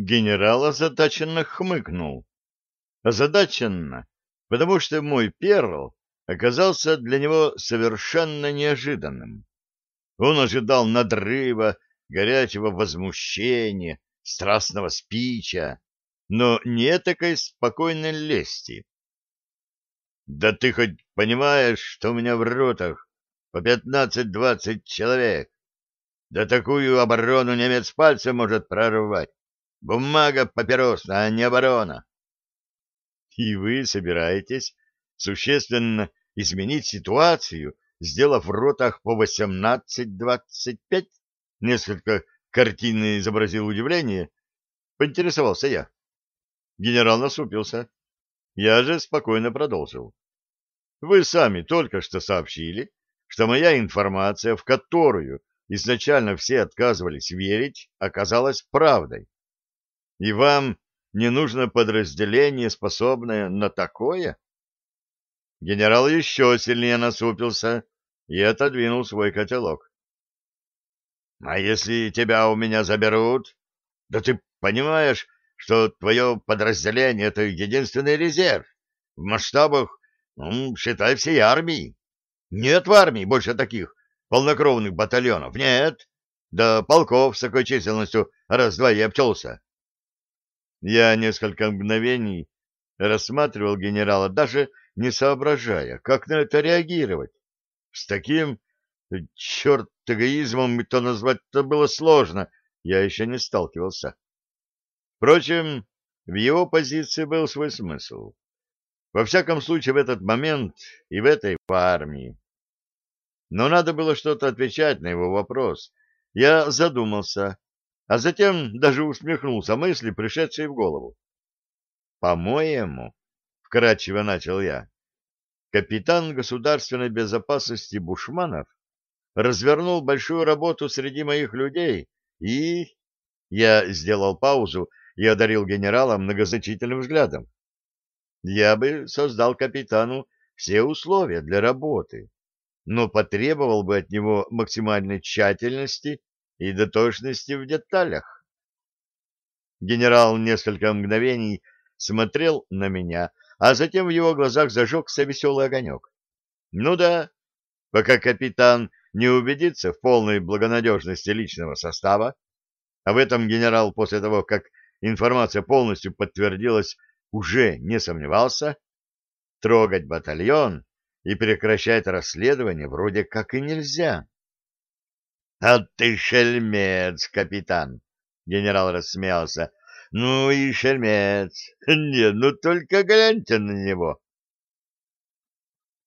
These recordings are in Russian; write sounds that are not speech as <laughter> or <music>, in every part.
Генерал озадаченно хмыкнул. Озадаченно, потому что мой перл оказался для него совершенно неожиданным. Он ожидал надрыва, горячего возмущения, страстного спича, но не такой спокойной лести. Да ты хоть понимаешь, что у меня в ротах по пятнадцать-двадцать человек? Да такую оборону немец пальцем может прорвать. Бумага папиросная, а не оборона. И вы собираетесь существенно изменить ситуацию, сделав в ротах по восемнадцать-двадцать пять? Несколько картинно изобразил удивление. Поинтересовался я. Генерал насупился. Я же спокойно продолжил. Вы сами только что сообщили, что моя информация, в которую изначально все отказывались верить, оказалась правдой. И вам не нужно подразделение, способное на такое? Генерал еще сильнее насупился и отодвинул свой котелок. — А если тебя у меня заберут? Да ты понимаешь, что твое подразделение — это единственный резерв в масштабах ну, считай, всей армии. Нет в армии больше таких полнокровных батальонов. Нет. Да полков с такой численностью раз-два и обчелся. Я несколько мгновений рассматривал генерала, даже не соображая, как на это реагировать. С таким, черт, эгоизмом то назвать-то было сложно, я еще не сталкивался. Впрочем, в его позиции был свой смысл. Во всяком случае, в этот момент и в этой армии. Но надо было что-то отвечать на его вопрос. Я задумался, а затем даже усмехнулся мысли, пришедшей в голову. «По-моему», — вкратчиво начал я, — капитан государственной безопасности Бушманов развернул большую работу среди моих людей и... Я сделал паузу и одарил генерала многозначительным взглядом я бы создал капитану все условия для работы, но потребовал бы от него максимальной тщательности и дотошности в деталях. Генерал несколько мгновений смотрел на меня, а затем в его глазах зажегся веселый огонек. Ну да, пока капитан не убедится в полной благонадежности личного состава, а в этом генерал после того, как информация полностью подтвердилась уже не сомневался, трогать батальон и прекращать расследование вроде как и нельзя. — А ты шельмец, капитан! — генерал рассмеялся. — Ну и шельмец! <laughs> Не, ну только гляньте на него!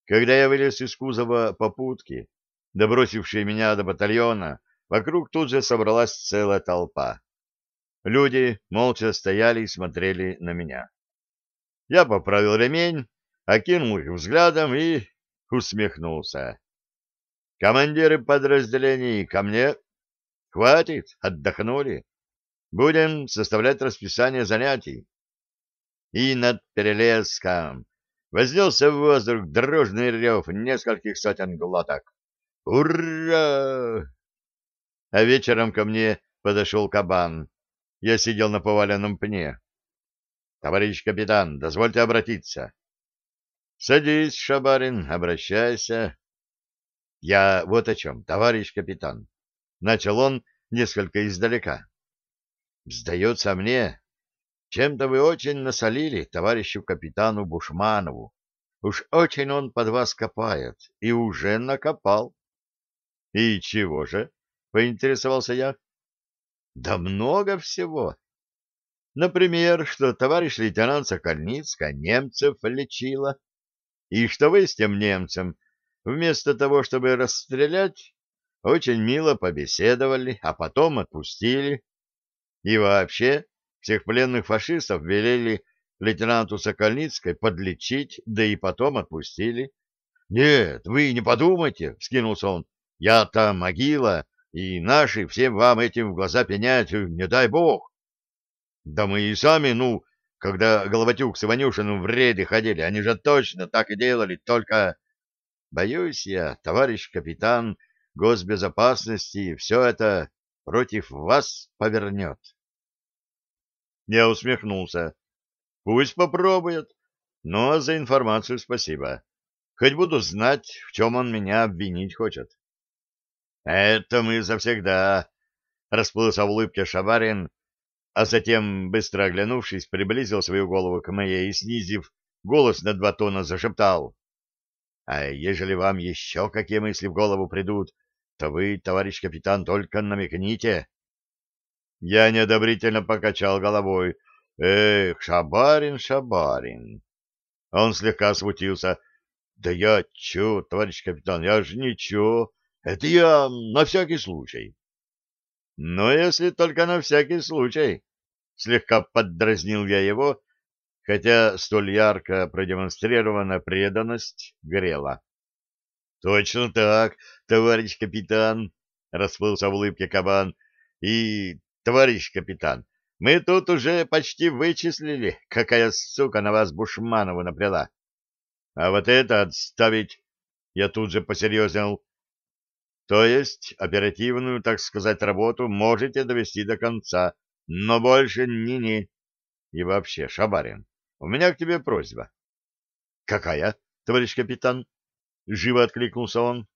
Когда я вылез из кузова попутки, добросившей меня до батальона, вокруг тут же собралась целая толпа. Люди молча стояли и смотрели на меня. Я поправил ремень, окинул их взглядом и усмехнулся. Командиры подразделений ко мне. Хватит, отдохнули. Будем составлять расписание занятий. И над Перелеском вознесся в воздух дружный рев нескольких сотен глоток. «Ура!» А вечером ко мне подошел кабан. Я сидел на поваленном пне. Товарищ капитан, дозвольте обратиться. Садись, Шабарин, обращайся. Я вот о чем, товарищ капитан. Начал он несколько издалека. Сдается мне, чем-то вы очень насолили товарищу капитану Бушманову. Уж очень он под вас копает, и уже накопал. — И чего же? — поинтересовался я. — Да много всего. Например, что товарищ лейтенант Сокольницкая немцев лечила, и что вы с тем немцем, вместо того, чтобы расстрелять, очень мило побеседовали, а потом отпустили. И вообще всех пленных фашистов велели лейтенанту Сокольницкой подлечить, да и потом отпустили. — Нет, вы не подумайте, — вскинулся он, — я-то могила, и наши всем вам этим в глаза пенять, не дай бог. Да мы и сами, ну, когда Головатюк с Иванюшиным в рейды ходили, они же точно так и делали, только... Боюсь я, товарищ капитан госбезопасности, все это против вас повернет. Я усмехнулся. Пусть попробует, но за информацию спасибо. Хоть буду знать, в чем он меня обвинить хочет. — Это мы завсегда, — расплылся в улыбке Шабарин, а затем, быстро оглянувшись, приблизил свою голову к моей и, снизив голос на два тона, зашептал. — А ежели вам еще какие мысли в голову придут, то вы, товарищ капитан, только намекните. Я неодобрительно покачал головой. — Эх, Шабарин, Шабарин! Он слегка смутился. — Да я чё, товарищ капитан, я же ничего. Это я на всякий случай. — Ну, если только на всякий случай. Слегка поддразнил я его, хотя столь ярко продемонстрированная преданность грела. — Точно так, товарищ капитан, — расплылся в улыбке кабан. — И, товарищ капитан, мы тут уже почти вычислили, какая сука на вас Бушманову напряла. А вот это отставить я тут же посерьезнел. То есть оперативную, так сказать, работу можете довести до конца, но больше ни-ни. И вообще, Шабарин, у меня к тебе просьба. — Какая, товарищ капитан? — живо откликнулся он.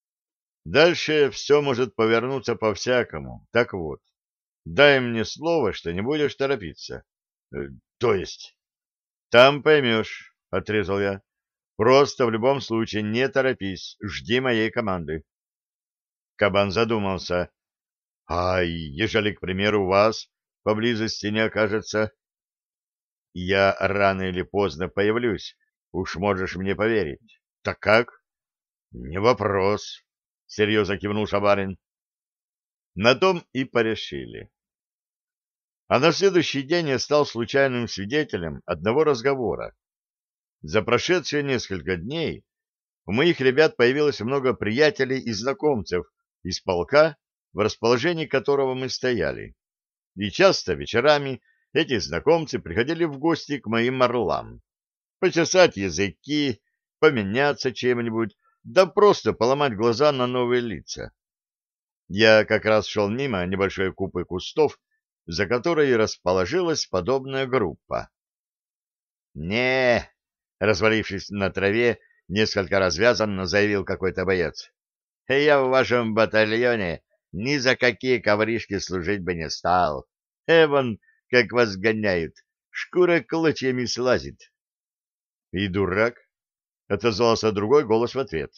— Дальше все может повернуться по-всякому. Так вот, дай мне слово, что не будешь торопиться. Э, — То есть? — Там поймешь, — отрезал я. — Просто в любом случае не торопись, жди моей команды. Кабан задумался. — А ежели, к примеру, вас поблизости не окажется? — Я рано или поздно появлюсь, уж можешь мне поверить. — Так как? — Не вопрос, — серьезно кивнул Шабарин. На том и порешили. А на следующий день я стал случайным свидетелем одного разговора. За прошедшие несколько дней у моих ребят появилось много приятелей и знакомцев, из полка, в расположении которого мы стояли. И часто вечерами эти знакомцы приходили в гости к моим орлам. Почесать языки, поменяться чем-нибудь, да просто поломать глаза на новые лица. Я как раз шел мимо небольшой купы кустов, за которой расположилась подобная группа. «Не!» — развалившись на траве, несколько развязанно заявил какой-то боец. Я в вашем батальоне ни за какие ковришки служить бы не стал. Эван, как вас гоняют, шкура клочьями слазит. — И дурак, — отозвался другой голос в ответ.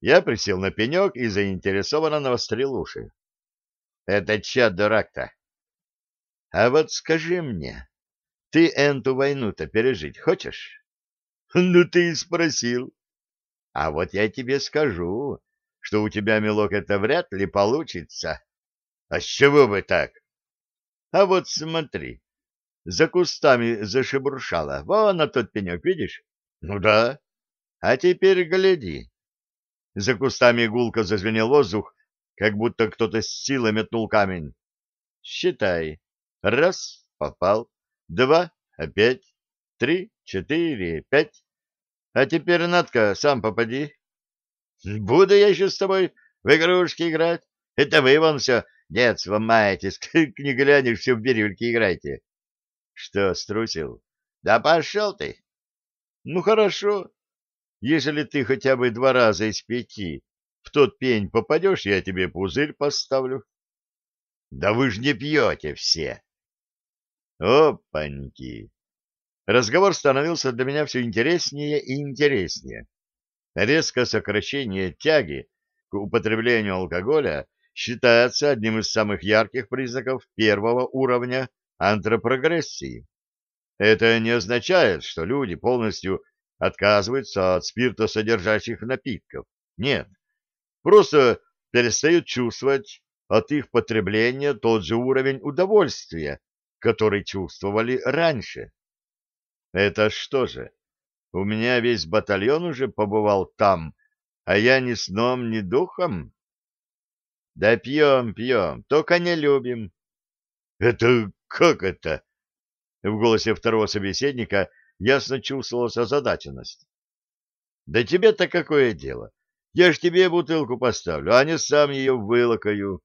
Я присел на пенек и заинтересованно навострил уши. — Это че дурак-то? — А вот скажи мне, ты эту войну-то пережить хочешь? — Ну ты и спросил. А вот я тебе скажу, что у тебя, милок, это вряд ли получится. А с чего бы так? А вот смотри, за кустами зашебуршало. Вон на тот пенек, видишь? Ну да. А теперь гляди. За кустами гулко зазвенел воздух, как будто кто-то с силой метнул камень. Считай. Раз — попал. Два — опять. Три, четыре, пять. А теперь, Натка, сам попади. Буду я еще с тобой в игрушки играть. Это вы вон все детство маетесь, <laughs> не глянешь, все в бирюльки играете. Что, струсил? Да пошел ты. Ну, хорошо. Если ты хотя бы два раза из пяти в тот пень попадешь, я тебе пузырь поставлю. Да вы ж не пьете все. Опаньки! Разговор становился для меня все интереснее и интереснее. Резкое сокращение тяги к употреблению алкоголя считается одним из самых ярких признаков первого уровня антропрогрессии. Это не означает, что люди полностью отказываются от спиртосодержащих напитков. Нет, просто перестают чувствовать от их потребления тот же уровень удовольствия, который чувствовали раньше. Это что же? У меня весь батальон уже побывал там, а я ни сном, ни духом? Да пьем, пьем, только не любим. Это как это? В голосе второго собеседника ясно чувствовалась озадаченность. Да тебе-то какое дело? Я ж тебе бутылку поставлю, а не сам ее вылокаю.